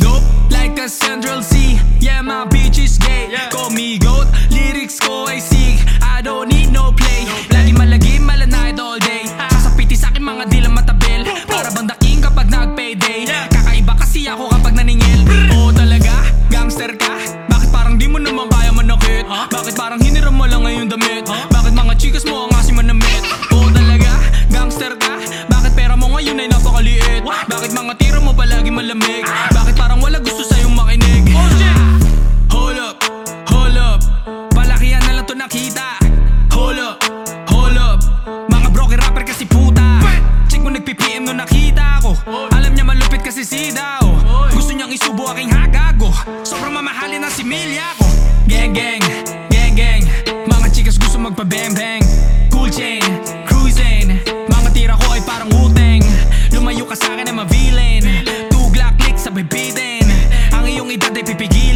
a Central C. Yeah, my bitch is gay. Call me goat, lyrics ko ay sick. I don't need no play. Lagi malagim, malanayad all day. Sasapiti sa akin mga dilang matabel. Para bang daking kapag nag-payday. Kakaiba kasi ako kapag naningil. Oo talaga, gangster ka? Bakit parang di mo naman kaya manakit? Bakit parang hiniram mo lang ngayon damit? Bakit mga chikas mo ang mamahalin na si Milya ko Gang gang, gang gang. Mga chikas gusto magpa-bang bang Cool chain, cruising. Mga tira ko ay parang uteng Lumayo ka sa akin ay ma-villain. Two Glock clicks sabay bitin. Ang iyong edad ay pipigilin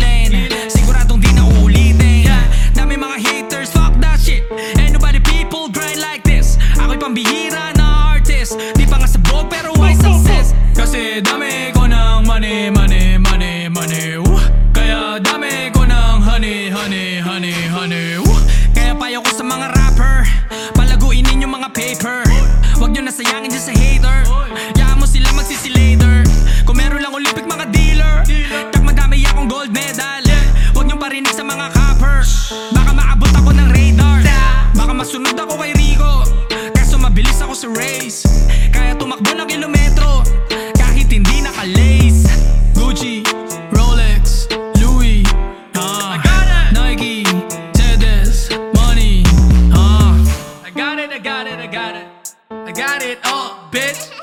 honey, honey, woo. Kaya payo ko sa mga rapper. Palaguin ninyo mga paper. Huwag nyo nasayangin dyan sa hater. Yaman mo sila magsisilater. Kung meron lang Olympic mga dealer. Tag madami akong gold medal. Huwag nyo parinig sa mga copper Baka maabot ako ng radar. Baka masunod ako kay Rico. Kaso mabilis ako sa race. Kaya tumakbo ng kilometro got it all, bitch.